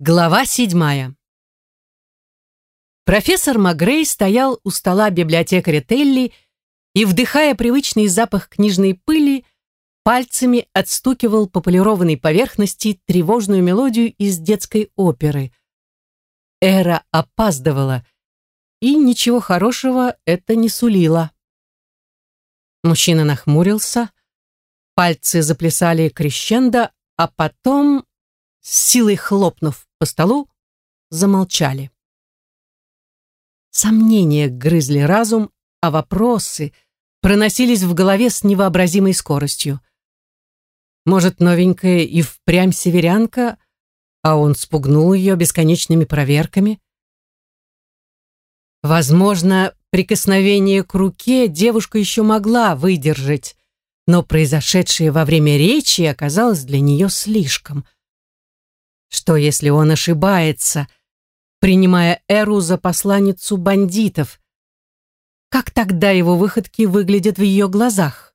Глава седьмая. Профессор Магрей стоял у стола библиотекаря Телли и, вдыхая привычный запах книжной пыли, пальцами отстукивал по полированной поверхности тревожную мелодию из детской оперы. Эра опаздывала, и ничего хорошего это не сулило. Мужчина нахмурился, пальцы заплясали крещендо, а потом с силой хлопнув по столу, замолчали. Сомнения грызли разум, а вопросы проносились в голове с невообразимой скоростью. Может, новенькая и впрямь северянка, а он спугнул ее бесконечными проверками? Возможно, прикосновение к руке девушка еще могла выдержать, но произошедшее во время речи оказалось для нее слишком. Что, если он ошибается, принимая Эру за посланницу бандитов? Как тогда его выходки выглядят в ее глазах?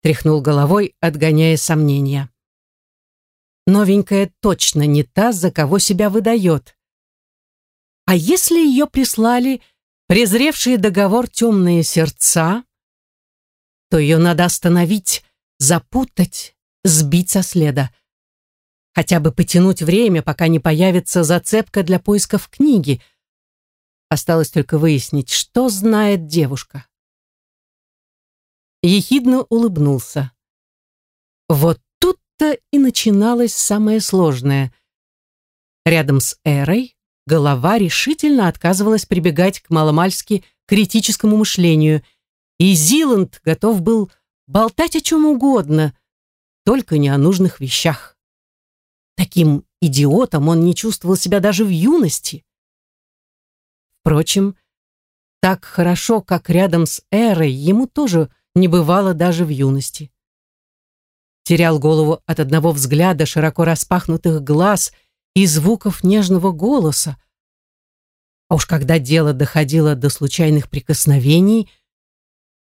Тряхнул головой, отгоняя сомнения. Новенькая точно не та, за кого себя выдает. А если ее прислали презревшие договор темные сердца, то ее надо остановить, запутать, сбить со следа хотя бы потянуть время, пока не появится зацепка для поисков книги. Осталось только выяснить, что знает девушка. Ехидно улыбнулся. Вот тут-то и начиналось самое сложное. Рядом с Эрой голова решительно отказывалась прибегать к маломальски критическому мышлению, и Зиланд готов был болтать о чем угодно, только не о нужных вещах. Таким идиотом он не чувствовал себя даже в юности. Впрочем, так хорошо, как рядом с Эрой, ему тоже не бывало даже в юности. Терял голову от одного взгляда широко распахнутых глаз и звуков нежного голоса. А уж когда дело доходило до случайных прикосновений,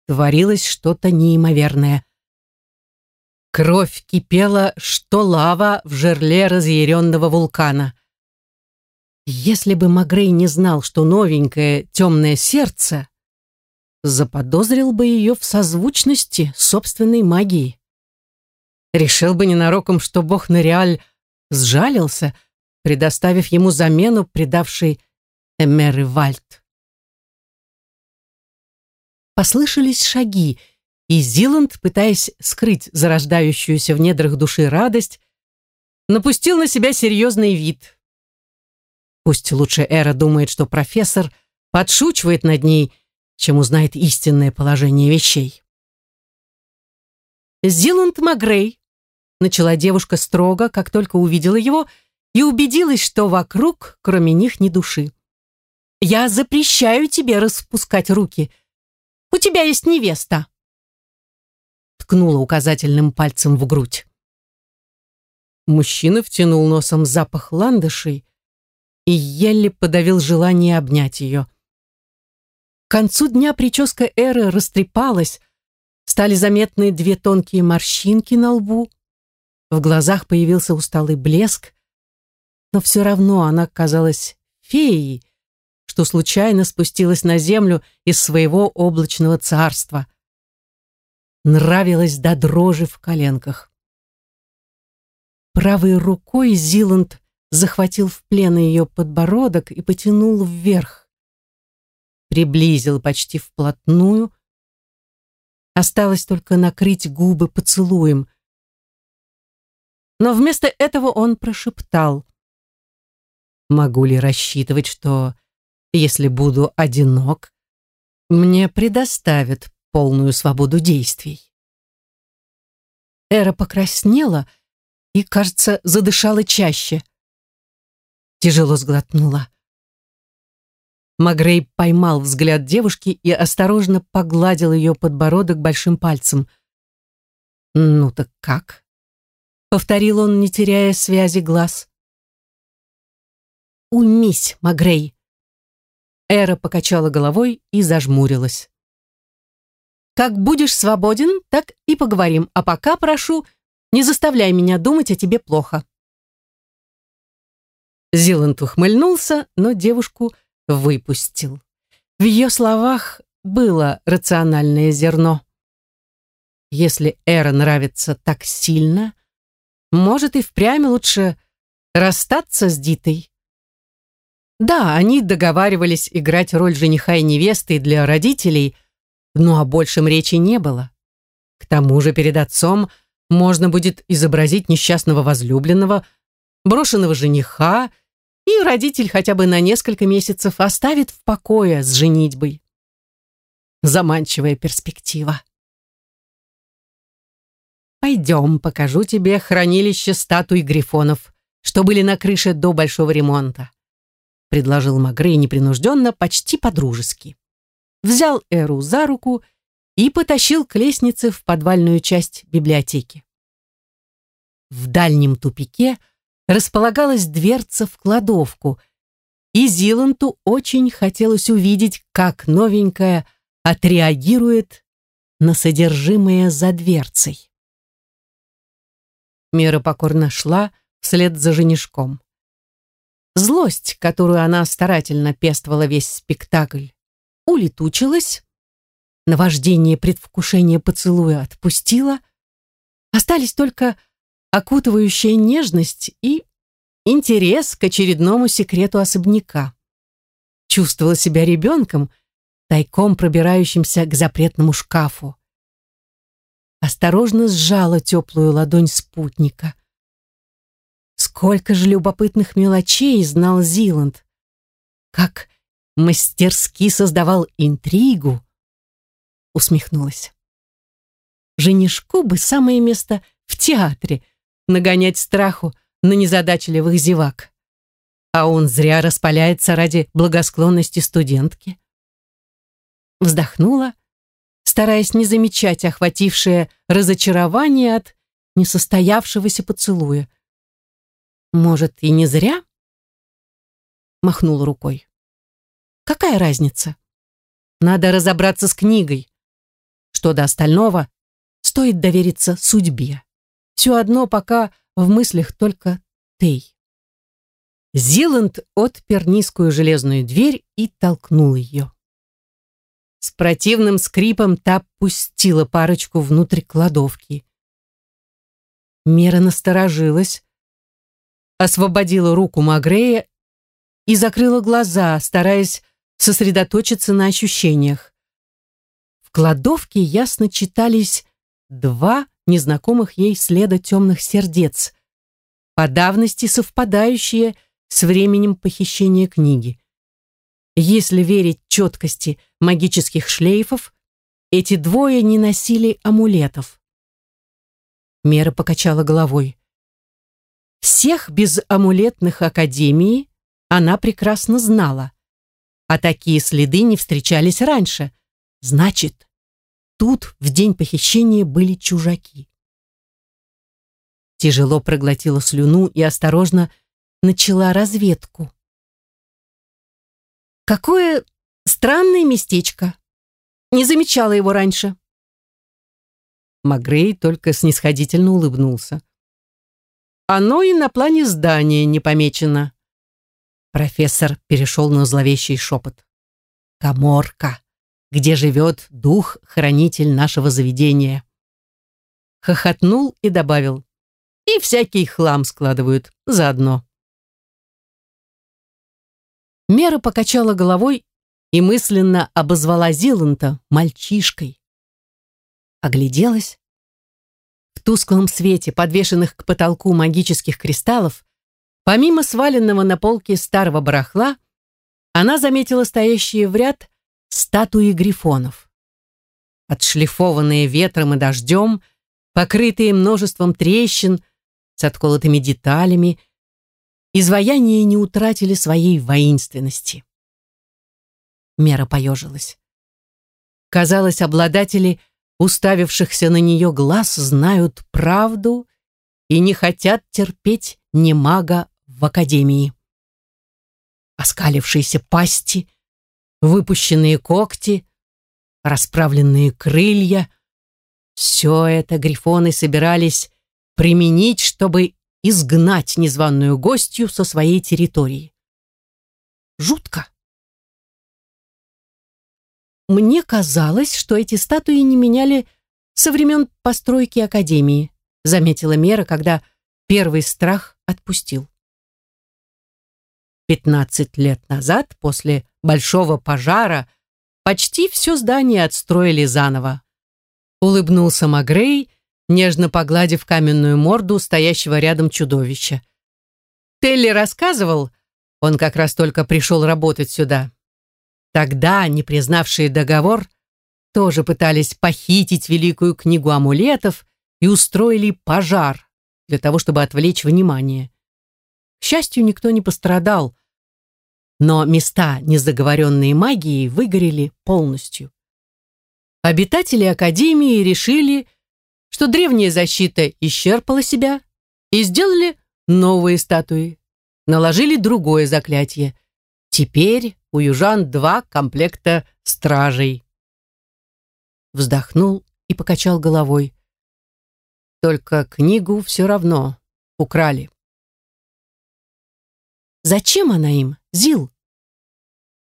творилось что-то неимоверное. Кровь кипела, что лава в жерле разъяренного вулкана. Если бы Магрей не знал, что новенькое темное сердце, заподозрил бы ее в созвучности собственной магии. Решил бы ненароком, что бог Нориаль сжалился, предоставив ему замену, предавшей Эмеры Вальд. Послышались шаги, и Зиланд, пытаясь скрыть зарождающуюся в недрах души радость, напустил на себя серьезный вид. Пусть лучше Эра думает, что профессор подшучивает над ней, чем узнает истинное положение вещей. «Зиланд Магрей», — начала девушка строго, как только увидела его, и убедилась, что вокруг, кроме них, ни души. «Я запрещаю тебе распускать руки. У тебя есть невеста» ткнула указательным пальцем в грудь. Мужчина втянул носом запах ландышей и еле подавил желание обнять ее. К концу дня прическа Эры растрепалась, стали заметны две тонкие морщинки на лбу, в глазах появился усталый блеск, но все равно она казалась феей, что случайно спустилась на землю из своего облачного царства нравилось до дрожи в коленках. Правой рукой Зиланд захватил в плен ее подбородок и потянул вверх. Приблизил почти вплотную. Осталось только накрыть губы поцелуем. Но вместо этого он прошептал. «Могу ли рассчитывать, что, если буду одинок, мне предоставят полную свободу действий. Эра покраснела и, кажется, задышала чаще. Тяжело сглотнула. Магрей поймал взгляд девушки и осторожно погладил ее подбородок большим пальцем. «Ну так как?» — повторил он, не теряя связи глаз. «Уймись, Магрей!» Эра покачала головой и зажмурилась. Как будешь свободен, так и поговорим. А пока прошу, не заставляй меня думать о тебе плохо. Зиланд ухмыльнулся, но девушку выпустил. В ее словах было рациональное зерно. Если Эра нравится так сильно, может и впрямь лучше расстаться с Дитой. Да, они договаривались играть роль жениха и невесты для родителей, но о большем речи не было. К тому же перед отцом можно будет изобразить несчастного возлюбленного, брошенного жениха, и родитель хотя бы на несколько месяцев оставит в покое с женитьбой. Заманчивая перспектива. «Пойдем, покажу тебе хранилище статуй грифонов, что были на крыше до большого ремонта», предложил Магрей непринужденно, почти по-дружески. Взял Эру за руку и потащил к лестнице в подвальную часть библиотеки. В дальнем тупике располагалась дверца в кладовку, и Зиланту очень хотелось увидеть, как новенькая отреагирует на содержимое за дверцей. Мира покорно шла вслед за женишком. Злость, которую она старательно пестовала весь спектакль, улетучилась, наваждение предвкушения поцелуя отпустила, остались только окутывающая нежность и интерес к очередному секрету особняка. Чувствовала себя ребенком, тайком пробирающимся к запретному шкафу осторожно сжала теплую ладонь спутника. Сколько же любопытных мелочей знал Зиланд. Как мастерски создавал интригу. Усмехнулась. Женишку бы самое место в театре, нагонять страху на незадачливых зевак. А он зря распаляется ради благосклонности студентки. Вздохнула стараясь не замечать охватившее разочарование от несостоявшегося поцелуя. «Может, и не зря?» Махнула рукой. «Какая разница? Надо разобраться с книгой. Что до остального, стоит довериться судьбе. Все одно пока в мыслях только Тей». Зиланд отпер низкую железную дверь и толкнул ее. С противным скрипом та пустила парочку внутрь кладовки. Мера насторожилась, освободила руку Магрея и закрыла глаза, стараясь сосредоточиться на ощущениях. В кладовке ясно читались два незнакомых ей следа темных сердец, по давности совпадающие с временем похищения книги. Если верить четкости магических шлейфов, эти двое не носили амулетов. Мера покачала головой. Всех без амулетных академии она прекрасно знала, а такие следы не встречались раньше. Значит, тут в день похищения были чужаки. Тяжело проглотила слюну и осторожно начала разведку. Какое странное местечко. Не замечала его раньше. Магрей только снисходительно улыбнулся. Оно и на плане здания не помечено. Профессор перешел на зловещий шепот. Коморка, где живет дух-хранитель нашего заведения. Хохотнул и добавил. И всякий хлам складывают заодно. Мера покачала головой и мысленно обозвала Зиланта мальчишкой. Огляделась. В тусклом свете, подвешенных к потолку магических кристаллов, помимо сваленного на полке старого барахла, она заметила стоящие в ряд статуи грифонов. Отшлифованные ветром и дождем, покрытые множеством трещин, с отколотыми деталями, изваяния не утратили своей воинственности. Мера поежилась. Казалось, обладатели уставившихся на нее глаз знают правду и не хотят терпеть немага в академии. Оскалившиеся пасти, выпущенные когти, расправленные крылья — все это грифоны собирались применить, чтобы изгнать незваную гостью со своей территории. Жутко. Мне казалось, что эти статуи не меняли со времен постройки Академии, заметила Мера, когда первый страх отпустил. Пятнадцать лет назад, после большого пожара, почти все здание отстроили заново. Улыбнулся Магрей, нежно погладив каменную морду стоящего рядом чудовища. Телли рассказывал, он как раз только пришел работать сюда. Тогда, не признавшие договор, тоже пытались похитить великую книгу амулетов и устроили пожар для того, чтобы отвлечь внимание. К счастью, никто не пострадал, но места, незаговоренные магией, выгорели полностью. Обитатели Академии решили, что древняя защита исчерпала себя и сделали новые статуи, наложили другое заклятие. Теперь у южан два комплекта стражей. Вздохнул и покачал головой. Только книгу все равно украли. Зачем она им, Зил?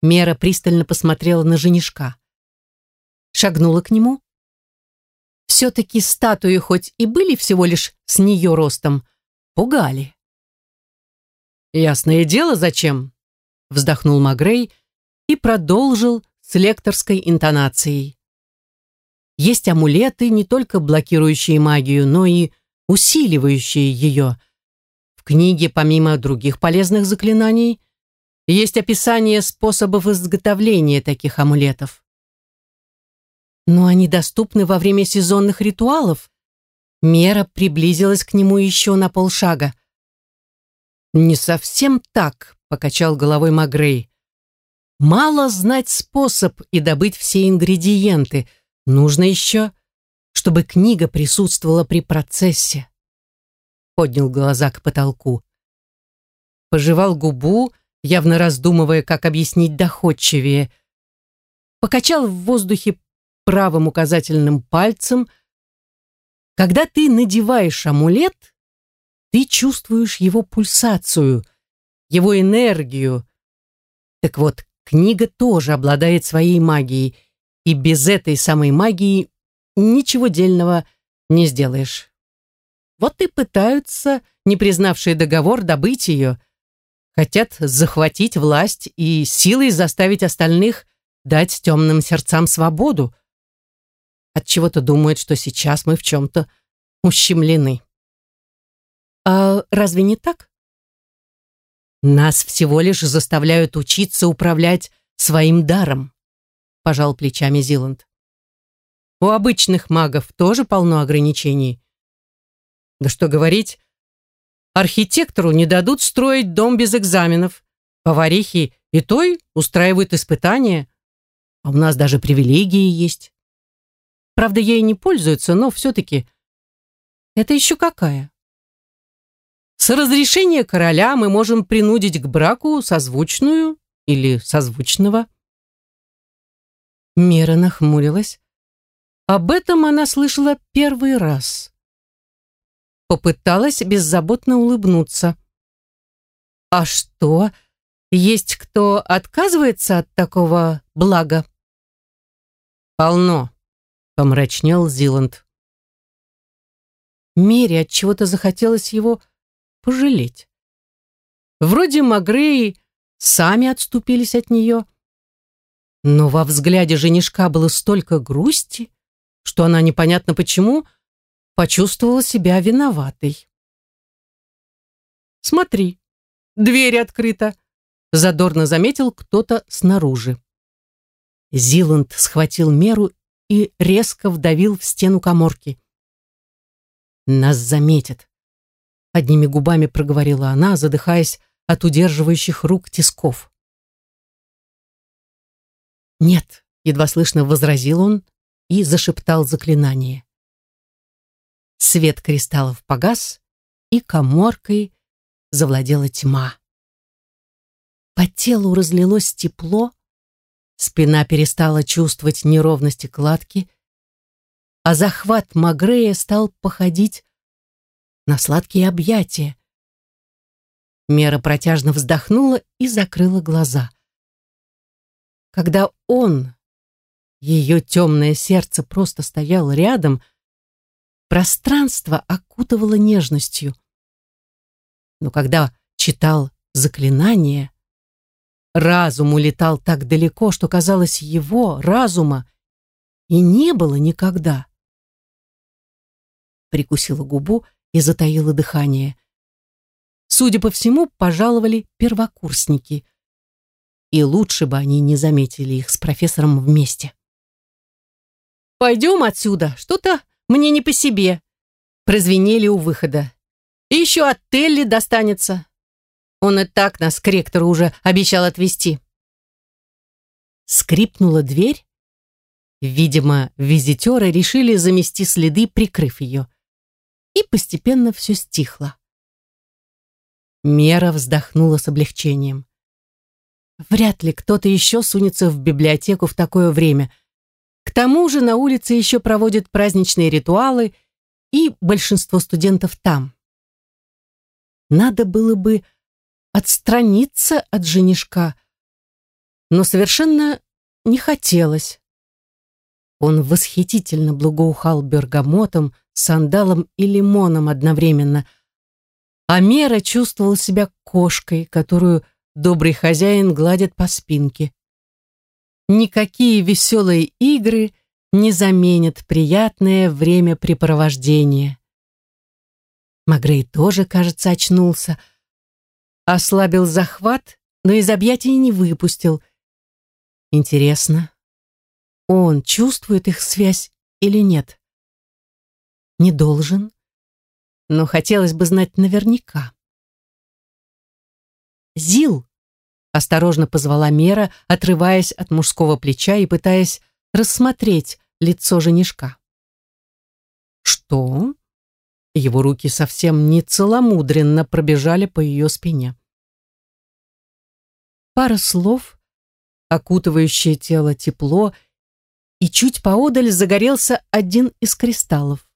Мера пристально посмотрела на женишка. Шагнула к нему, все-таки статуи хоть и были всего лишь с нее ростом, пугали. «Ясное дело, зачем?» вздохнул Магрей и продолжил с лекторской интонацией. Есть амулеты, не только блокирующие магию, но и усиливающие ее. Книге, помимо других полезных заклинаний, есть описание способов изготовления таких амулетов но они доступны во время сезонных ритуалов. Мера приблизилась к нему еще на полшага. «Не совсем так», — покачал головой Магрей. «Мало знать способ и добыть все ингредиенты. Нужно еще, чтобы книга присутствовала при процессе». Поднял глаза к потолку. Пожевал губу, явно раздумывая, как объяснить доходчивее. Покачал в воздухе правым указательным пальцем. Когда ты надеваешь амулет, ты чувствуешь его пульсацию, его энергию. Так вот, книга тоже обладает своей магией, и без этой самой магии ничего дельного не сделаешь. Вот и пытаются, не признавшие договор, добыть ее. Хотят захватить власть и силой заставить остальных дать темным сердцам свободу от чего то думает, что сейчас мы в чем-то ущемлены. А разве не так? Нас всего лишь заставляют учиться управлять своим даром, пожал плечами Зиланд. У обычных магов тоже полно ограничений. Да что говорить, архитектору не дадут строить дом без экзаменов. Поварихи и той устраивают испытания. А у нас даже привилегии есть. Правда, ей не пользуются, но все-таки... Это еще какая? С разрешения короля мы можем принудить к браку созвучную или созвучного. Мера нахмурилась. Об этом она слышала первый раз. Попыталась беззаботно улыбнуться. А что, есть кто отказывается от такого блага? Полно, помрачнел Зиланд. Мере от чего-то захотелось его пожалеть. Вроде Магреи сами отступились от нее, но во взгляде женишка было столько грусти, что она непонятно почему почувствовала себя виноватой. «Смотри, дверь открыта», — задорно заметил кто-то снаружи. Зиланд схватил меру и резко вдавил в стену коморки. «Нас заметят», — одними губами проговорила она, задыхаясь от удерживающих рук тисков. «Нет», — едва слышно возразил он и зашептал заклинание. Свет кристаллов погас, и коморкой завладела тьма. По телу разлилось тепло, Спина перестала чувствовать неровности кладки, а захват Магрея стал походить на сладкие объятия, Мера протяжно вздохнула и закрыла глаза. Когда он, ее темное сердце, просто стоял рядом, пространство окутывало нежностью. Но когда читал заклинание, разум улетал так далеко, что казалось его, разума, и не было никогда. Прикусила губу и затаила дыхание. Судя по всему, пожаловали первокурсники. И лучше бы они не заметили их с профессором вместе. «Пойдем отсюда, что-то мне не по себе», прозвенели у выхода. «И еще от Телли достанется. Он и так нас к ректору уже обещал отвезти». Скрипнула дверь. Видимо, визитеры решили замести следы, прикрыв ее. И постепенно все стихло. Мера вздохнула с облегчением. Вряд ли кто-то еще сунется в библиотеку в такое время. К тому же на улице еще проводят праздничные ритуалы, и большинство студентов там. Надо было бы отстраниться от женишка, но совершенно не хотелось. Он восхитительно благоухал бергамотом, сандалом и лимоном одновременно, а Мера чувствовала себя кошкой, которую добрый хозяин гладит по спинке. Никакие веселые игры не заменят приятное времяпрепровождение. Магрей тоже, кажется, очнулся. Ослабил захват, но из объятий не выпустил. Интересно, он чувствует их связь или нет? Не должен но хотелось бы знать наверняка. «Зил!» — осторожно позвала Мера, отрываясь от мужского плеча и пытаясь рассмотреть лицо женишка. «Что?» Его руки совсем не целомудренно пробежали по ее спине. Пара слов, окутывающее тело тепло, и чуть поодаль загорелся один из кристаллов.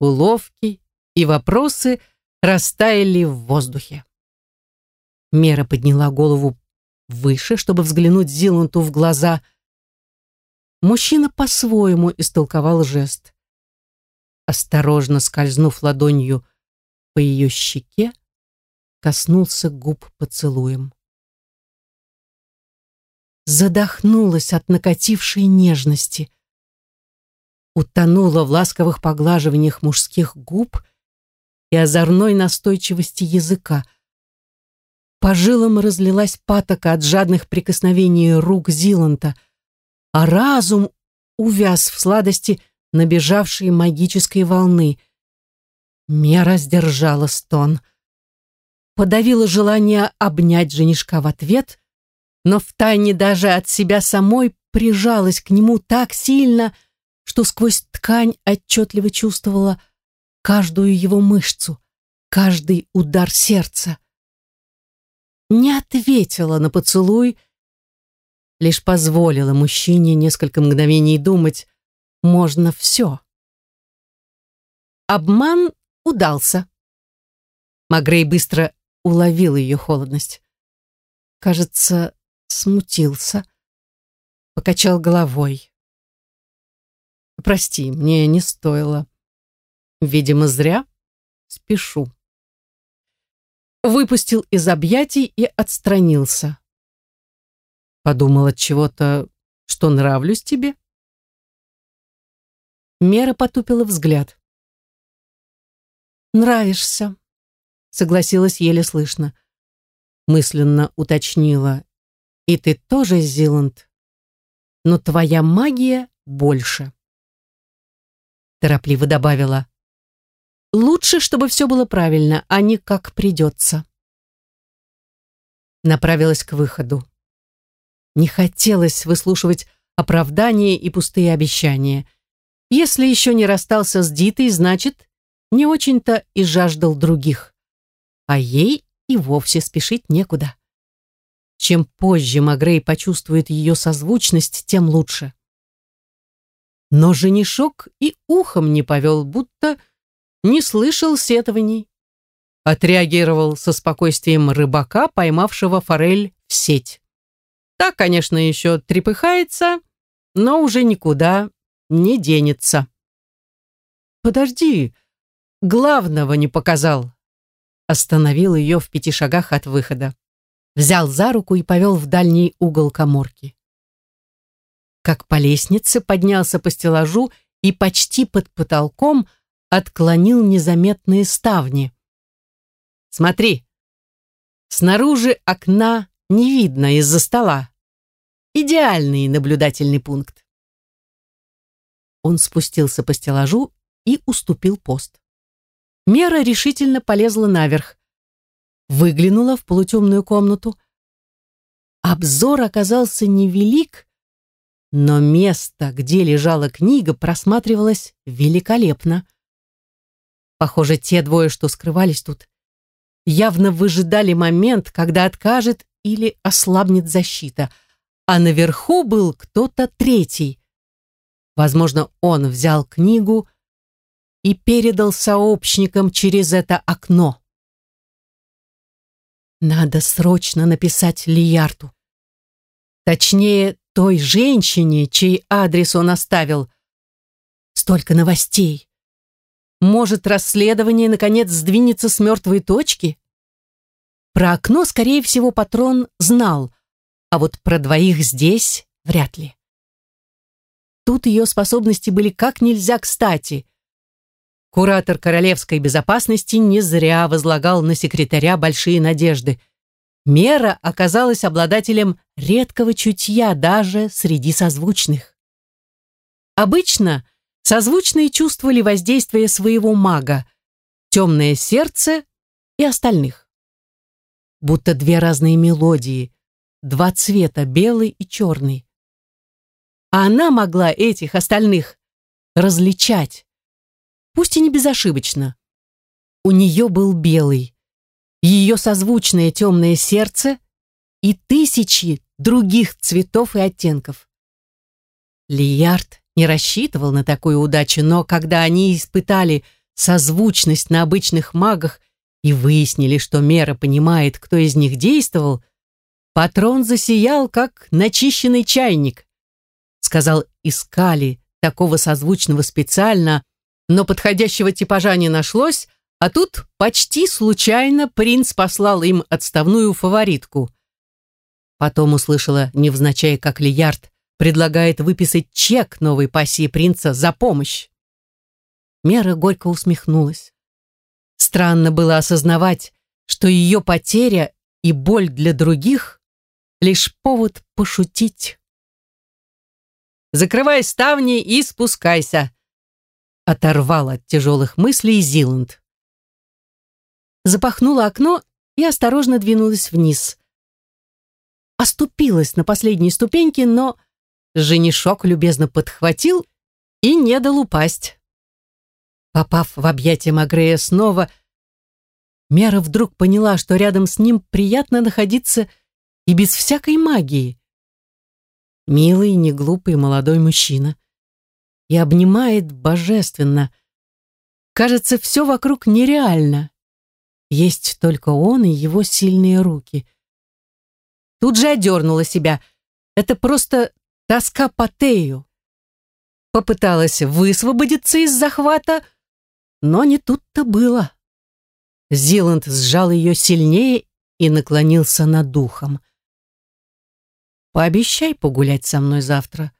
Уловки и вопросы растаяли в воздухе. Мера подняла голову выше, чтобы взглянуть Зиланту в глаза. Мужчина по-своему истолковал жест. Осторожно скользнув ладонью по ее щеке, коснулся губ поцелуем. Задохнулась от накатившей нежности. Утонула в ласковых поглаживаниях мужских губ и озорной настойчивости языка. По жилам разлилась патока от жадных прикосновений рук Зиланта, а разум увяз в сладости набежавшей магической волны. Мера сдержала стон. Подавила желание обнять женишка в ответ, но втайне даже от себя самой прижалась к нему так сильно, что сквозь ткань отчетливо чувствовала — каждую его мышцу, каждый удар сердца. Не ответила на поцелуй, лишь позволила мужчине несколько мгновений думать, можно все. Обман удался. Магрей быстро уловил ее холодность. Кажется, смутился, покачал головой. «Прости, мне не стоило». Видимо, зря. Спешу. Выпустил из объятий и отстранился. Подумал от чего-то, что нравлюсь тебе. Мера потупила взгляд. «Нравишься», — согласилась еле слышно. Мысленно уточнила. «И ты тоже, Зиланд, но твоя магия больше». Торопливо добавила. Лучше, чтобы все было правильно, а не как придется. Направилась к выходу. Не хотелось выслушивать оправдания и пустые обещания. Если еще не расстался с Дитой, значит, не очень-то и жаждал других. А ей и вовсе спешить некуда. Чем позже Магрей почувствует ее созвучность, тем лучше. Но женишок и ухом не повел, будто не слышал сетований. отреагировал со спокойствием рыбака, поймавшего форель в сеть. Так, конечно, еще трепыхается, но уже никуда не денется. «Подожди, главного не показал», остановил ее в пяти шагах от выхода. Взял за руку и повел в дальний угол коморки. Как по лестнице поднялся по стеллажу и почти под потолком отклонил незаметные ставни. «Смотри, снаружи окна не видно из-за стола. Идеальный наблюдательный пункт». Он спустился по стеллажу и уступил пост. Мера решительно полезла наверх. Выглянула в полутемную комнату. Обзор оказался невелик, но место, где лежала книга, просматривалось великолепно. Похоже, те двое, что скрывались тут, явно выжидали момент, когда откажет или ослабнет защита, а наверху был кто-то третий. Возможно, он взял книгу и передал сообщникам через это окно. Надо срочно написать Лиярту. Точнее, той женщине, чей адрес он оставил. Столько новостей. Может, расследование, наконец, сдвинется с мертвой точки? Про окно, скорее всего, патрон знал, а вот про двоих здесь вряд ли. Тут ее способности были как нельзя кстати. Куратор королевской безопасности не зря возлагал на секретаря большие надежды. Мера оказалась обладателем редкого чутья даже среди созвучных. Обычно созвучные чувствовали воздействие своего мага, темное сердце и остальных. Будто две разные мелодии, два цвета, белый и черный. А она могла этих остальных различать пусть и не безошибочно. У нее был белый, ее созвучное темное сердце и тысячи других цветов и оттенков. Лиярд не рассчитывал на такую удачу, но когда они испытали созвучность на обычных магах и выяснили, что Мера понимает, кто из них действовал, патрон засиял, как начищенный чайник. Сказал Искали, такого созвучного специально, но подходящего типажа не нашлось, а тут почти случайно принц послал им отставную фаворитку. Потом услышала невзначай, как Лиярд предлагает выписать чек новой пассии принца за помощь. Мера горько усмехнулась. Странно было осознавать, что ее потеря и боль для других — лишь повод пошутить. «Закрывай ставни и спускайся», оторвал от тяжелых мыслей Зиланд. Запахнула окно и осторожно двинулась вниз. Оступилась на последней ступеньке, но женишок любезно подхватил и не дал упасть. Попав в объятия Магрея снова, Мера вдруг поняла, что рядом с ним приятно находиться и без всякой магии. Милый, неглупый молодой мужчина и обнимает божественно. Кажется, все вокруг нереально. Есть только он и его сильные руки. Тут же одернула себя. Это просто тоска по Тею. Попыталась высвободиться из захвата, но не тут-то было. Зиланд сжал ее сильнее и наклонился над духом. «Пообещай погулять со мной завтра»,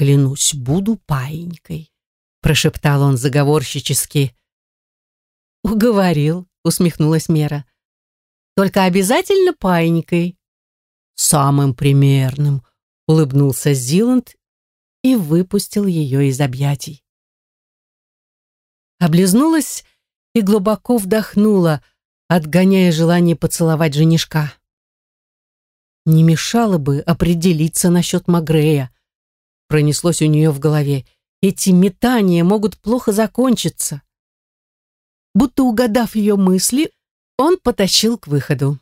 клянусь, буду паинькой», — прошептал он заговорщически. «Уговорил», — усмехнулась Мера. «Только обязательно паинькой». «Самым примерным», — улыбнулся Зиланд и выпустил ее из объятий. Облизнулась и глубоко вдохнула, отгоняя желание поцеловать женишка. Не мешало бы определиться насчет Магрея пронеслось у нее в голове. Эти метания могут плохо закончиться. Будто угадав ее мысли, он потащил к выходу.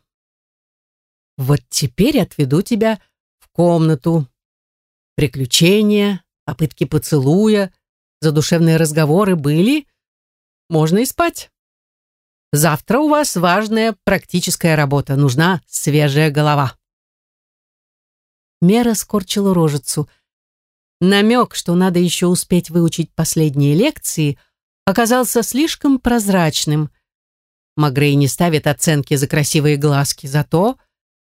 «Вот теперь отведу тебя комнату. Приключения, попытки поцелуя, задушевные разговоры были. Можно и спать». Завтра у вас важная практическая работа. Нужна свежая голова». Мера скорчила рожицу. Намек, что надо еще успеть выучить последние лекции, оказался слишком прозрачным. Магрей не ставит оценки за красивые глазки, зато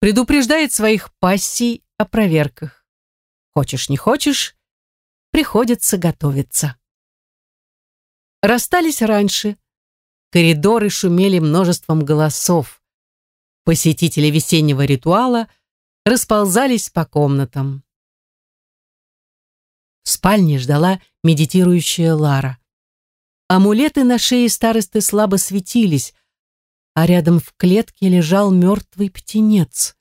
предупреждает своих пассий о проверках. Хочешь, не хочешь, приходится готовиться. Расстались раньше. Коридоры шумели множеством голосов. Посетители весеннего ритуала расползались по комнатам. В спальне ждала медитирующая Лара. Амулеты на шее старосты слабо светились, а рядом в клетке лежал мертвый птенец.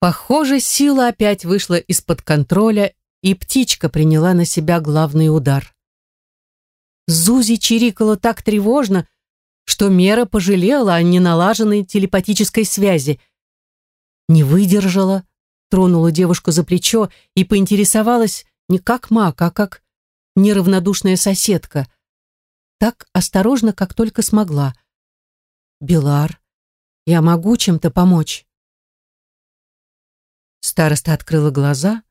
Похоже, сила опять вышла из-под контроля, и птичка приняла на себя главный удар. Зузи чирикала так тревожно, что Мера пожалела о неналаженной телепатической связи. Не выдержала, тронула девушку за плечо и поинтересовалась не как маг, а как неравнодушная соседка. Так осторожно, как только смогла. «Белар, я могу чем-то помочь?» Староста открыла глаза,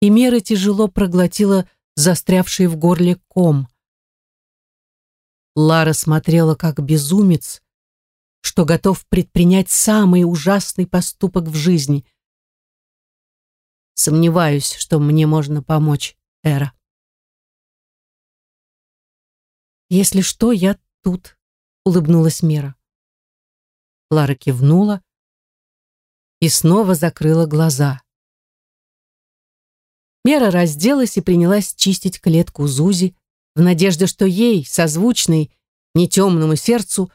и Мера тяжело проглотила застрявший в горле ком. Лара смотрела как безумец, что готов предпринять самый ужасный поступок в жизни. Сомневаюсь, что мне можно помочь, Эра. «Если что, я тут», — улыбнулась Мера. Лара кивнула и снова закрыла глаза. Мера разделась и принялась чистить клетку Зузи, в надежде, что ей, созвучной, не темному сердцу,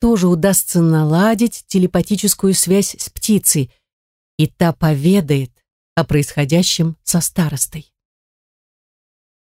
тоже удастся наладить телепатическую связь с птицей, и та поведает о происходящем со старостой.